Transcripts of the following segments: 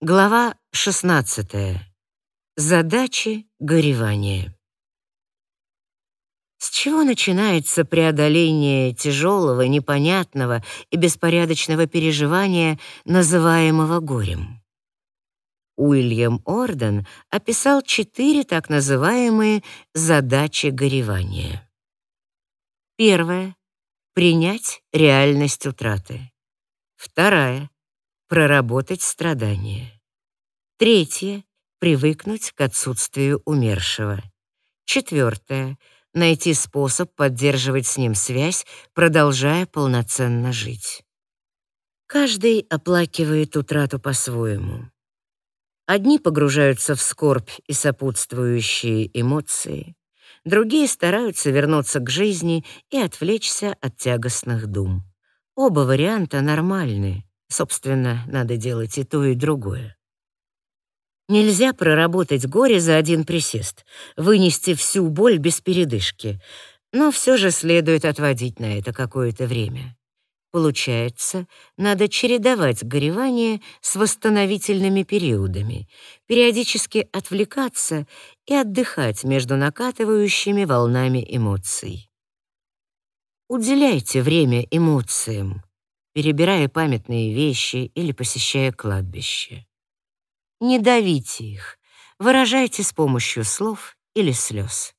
Глава 16. Задачи горевания. С чего начинается преодоление тяжелого, непонятного и беспорядочного переживания, называемого горем? Уильям Орден описал четыре так называемые задачи горевания. Первая — принять реальность утраты. Вторая — проработать страдания. Третье — привыкнуть к отсутствию умершего. Четвертое — найти способ поддерживать с ним связь, продолжая полноценно жить. Каждый оплакивает утрату по-своему. Одни погружаются в скорбь и сопутствующие эмоции, другие стараются вернуться к жизни и отвлечься от тягостных дум. Оба варианта нормальны. Собственно, надо делать и то, и другое. Нельзя проработать горе за один присест, вынести всю боль без передышки, но все же следует отводить на это какое-то время. Получается, надо чередовать горевание с восстановительными периодами, периодически отвлекаться и отдыхать между накатывающими волнами эмоций. Уделяйте время эмоциям, перебирая памятные вещи или посещая кладбище. Не давите их, выражайте с помощью слов или слез.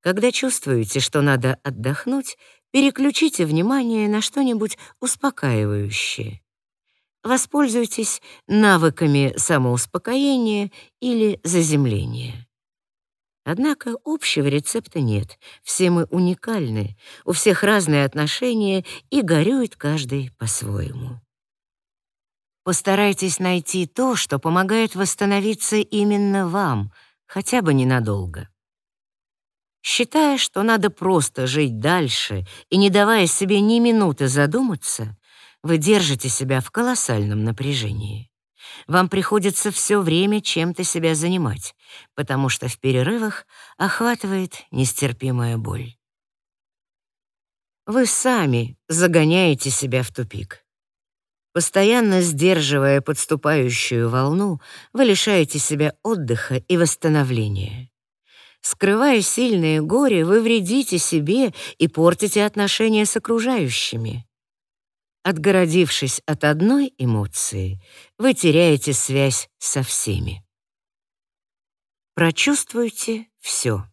Когда чувствуете, что надо отдохнуть, переключите внимание на что-нибудь успокаивающее. Воспользуйтесь навыками самоуспокоения или заземления. Однако общего рецепта нет. Все мы уникальны, у всех разные отношения и горюет каждый по-своему. Постарайтесь найти то, что помогает восстановиться именно вам, хотя бы ненадолго. Считая, что надо просто жить дальше и не давая себе ни минуты задуматься, вы держите себя в колоссальном напряжении. Вам приходится все время чем-то себя занимать, потому что в перерывах охватывает нестерпимая боль. Вы сами загоняете себя в тупик. Постоянно сдерживая подступающую волну, вы лишаете себя отдыха и восстановления. Скрывая сильное горе, вы вредите себе и портите отношения с окружающими. Отгородившись от одной эмоции, вы теряете связь со всеми. Прочувствуйте все.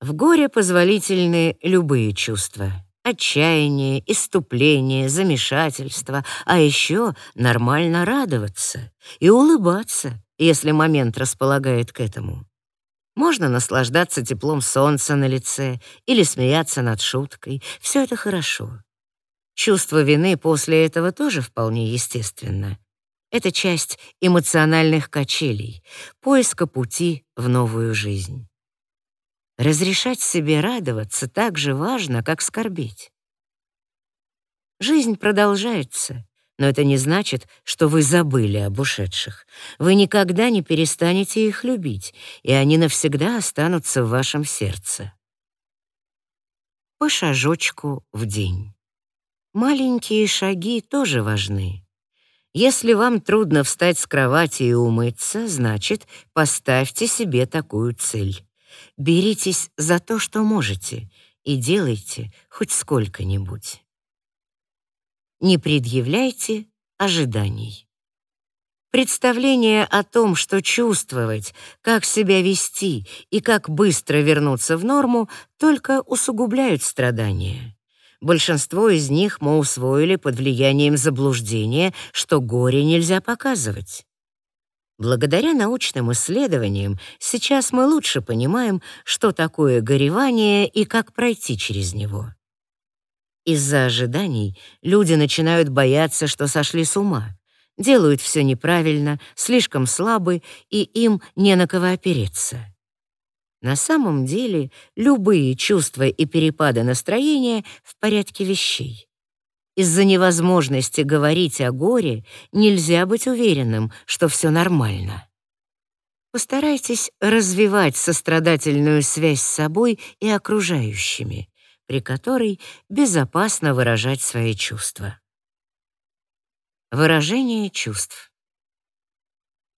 В горе позволительны любые чувства. Отчаяние, иступление, замешательство, а еще нормально радоваться и улыбаться, если момент располагает к этому. Можно наслаждаться теплом солнца на лице или смеяться над шуткой. Все это хорошо. Чувство вины после этого тоже вполне естественно. Это часть эмоциональных качелей, поиска пути в новую жизнь. Разрешать себе радоваться так же важно, как скорбеть. Жизнь продолжается, но это не значит, что вы забыли об ушедших. Вы никогда не перестанете их любить, и они навсегда останутся в вашем сердце. По шажочку в день. Маленькие шаги тоже важны. Если вам трудно встать с кровати и умыться, значит, поставьте себе такую цель. Беритесь за то, что можете, и делайте хоть сколько-нибудь. Не предъявляйте ожиданий. Представление о том, что чувствовать, как себя вести и как быстро вернуться в норму, только усугубляют страдания. Большинство из них мы усвоили под влиянием заблуждения, что горе нельзя показывать. Благодаря научным исследованиям сейчас мы лучше понимаем, что такое горевание и как пройти через него. Из-за ожиданий люди начинают бояться, что сошли с ума, делают все неправильно, слишком слабы, и им не на кого опереться. На самом деле любые чувства и перепады настроения в порядке вещей. Из-за невозможности говорить о горе нельзя быть уверенным, что все нормально. Постарайтесь развивать сострадательную связь с собой и окружающими, при которой безопасно выражать свои чувства. Выражение чувств.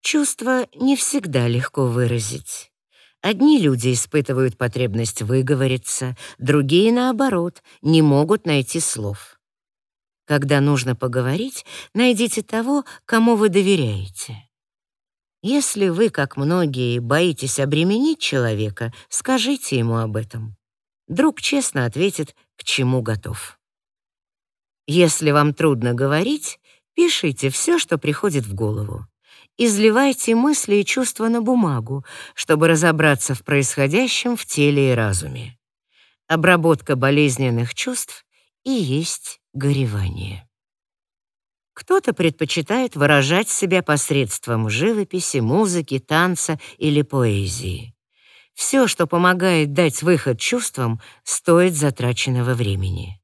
Чувства не всегда легко выразить. Одни люди испытывают потребность выговориться, другие, наоборот, не могут найти слов. Когда нужно поговорить, найдите того, кому вы доверяете. Если вы, как многие, боитесь обременить человека, скажите ему об этом. Друг честно ответит, к чему готов. Если вам трудно говорить, пишите все, что приходит в голову. Изливайте мысли и чувства на бумагу, чтобы разобраться в происходящем в теле и разуме. Обработка болезненных чувств и есть горевание. Кто-то предпочитает выражать себя посредством живописи, музыки, танца или поэзии. Все, что помогает дать выход чувствам, стоит затраченного времени.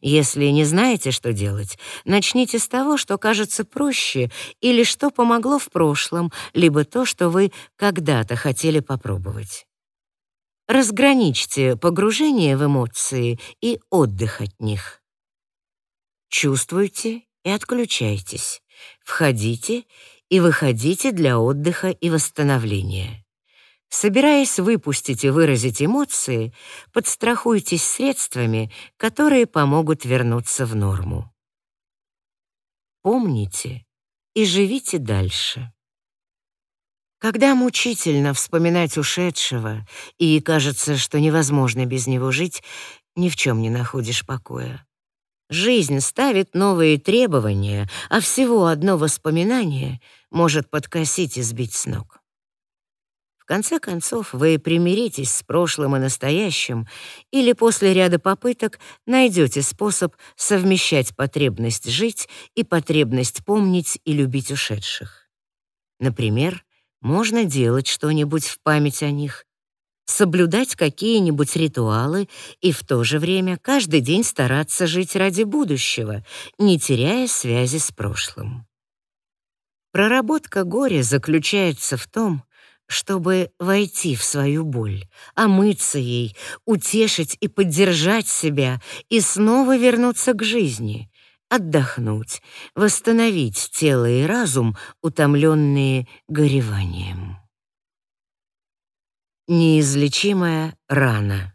Если не знаете, что делать, начните с того, что кажется проще или что помогло в прошлом, либо то, что вы когда-то хотели попробовать. Разграничьте погружение в эмоции и отдых от них. Чувствуйте и отключайтесь. Входите и выходите для отдыха и восстановления. Собираясь выпустить и выразить эмоции, подстрахуйтесь средствами, которые помогут вернуться в норму. Помните и живите дальше. Когда мучительно вспоминать ушедшего и кажется, что невозможно без него жить, ни в чем не находишь покоя. Жизнь ставит новые требования, а всего одно воспоминание может подкосить и сбить с ног конце концов, вы примиритесь с прошлым и настоящим или после ряда попыток найдете способ совмещать потребность жить и потребность помнить и любить ушедших. Например, можно делать что-нибудь в память о них, соблюдать какие-нибудь ритуалы и в то же время каждый день стараться жить ради будущего, не теряя связи с прошлым. Проработка горя заключается в том, чтобы войти в свою боль, омыться ей, утешить и поддержать себя и снова вернуться к жизни, отдохнуть, восстановить тело и разум, утомленные гореванием. Неизлечимая рана.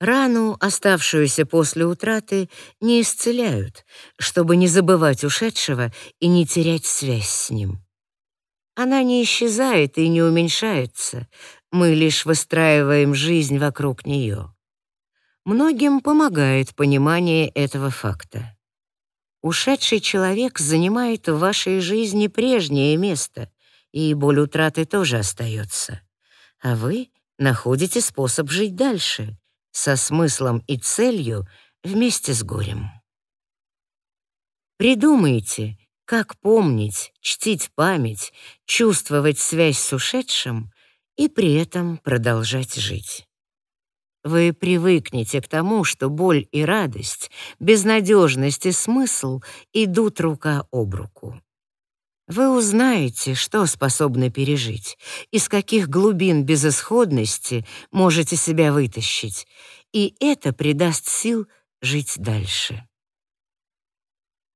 Рану, оставшуюся после утраты, не исцеляют, чтобы не забывать ушедшего и не терять связь с ним. Она не исчезает и не уменьшается, мы лишь выстраиваем жизнь вокруг нее. Многим помогает понимание этого факта. Ушедший человек занимает в вашей жизни прежнее место, и боль утраты тоже остается. А вы находите способ жить дальше, со смыслом и целью, вместе с горем. Придумайте, как помнить, чтить память, чувствовать связь с ушедшим и при этом продолжать жить? Вы привыкнете к тому, что боль и радость, безнадежность и смысл идут рука об руку. Вы узнаете, что способны пережить, из каких глубин безысходности можете себя вытащить, и это придаст сил жить дальше.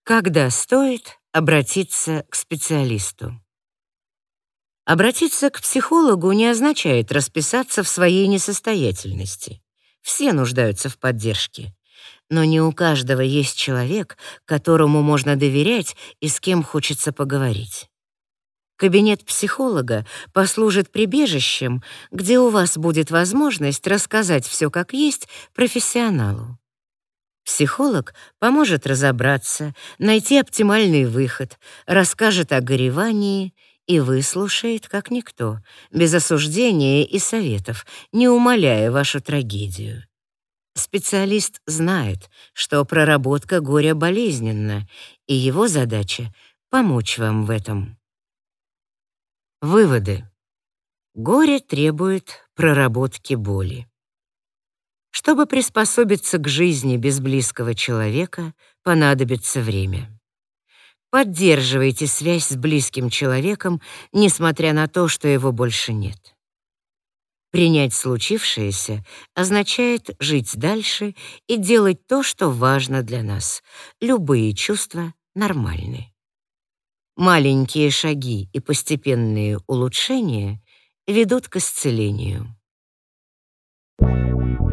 Когда стоит обратиться к специалисту. Обратиться к психологу не означает расписаться в своей несостоятельности. Все нуждаются в поддержке. Но не у каждого есть человек, которому можно доверять и с кем хочется поговорить. Кабинет психолога послужит прибежищем, где у вас будет возможность рассказать все как есть профессионалу. Психолог поможет разобраться, найти оптимальный выход, расскажет о горевании и выслушает как никто, без осуждения и советов, не умаляя вашу трагедию. Специалист знает, что проработка горя болезненна, и его задача — помочь вам в этом. Выводы. Горе требует проработки боли. Чтобы приспособиться к жизни без близкого человека, понадобится время. Поддерживайте связь с близким человеком, несмотря на то, что его больше нет. Принять случившееся означает жить дальше и делать то, что важно для нас. Любые чувства нормальны. Маленькие шаги и постепенные улучшения ведут к исцелению. Thank you.